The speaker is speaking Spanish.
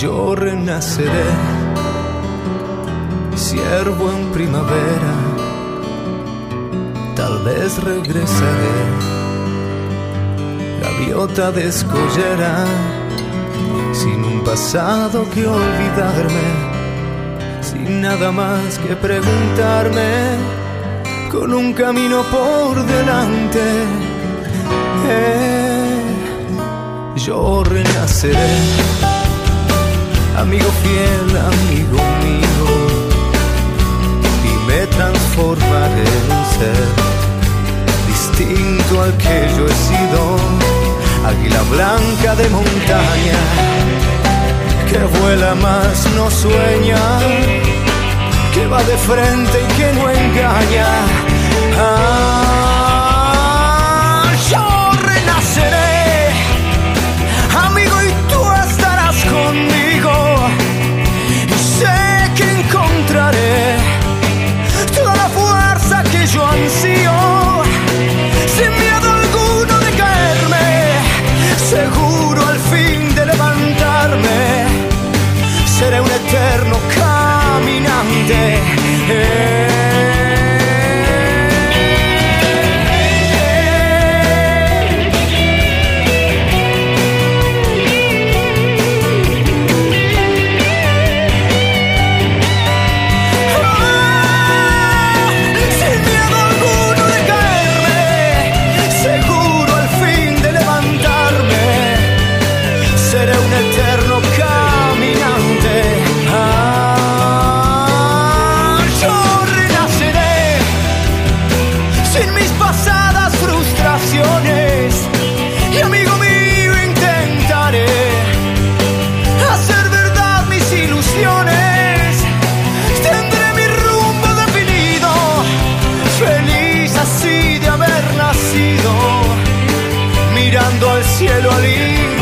yo renaceré, siervo en primavera, tal vez regresaré, gaviota de escollera, sin un pasado que olvidarme, sin nada más que preguntarme, con un camino por delante. Eh, yo renaceré amigo fiel, amigo mío, y me transformaré en ser distinto al que yo he sido, águila blanca de montaña, que vuela más no sueña, que va de frente y que no engaña. Al cielo infinito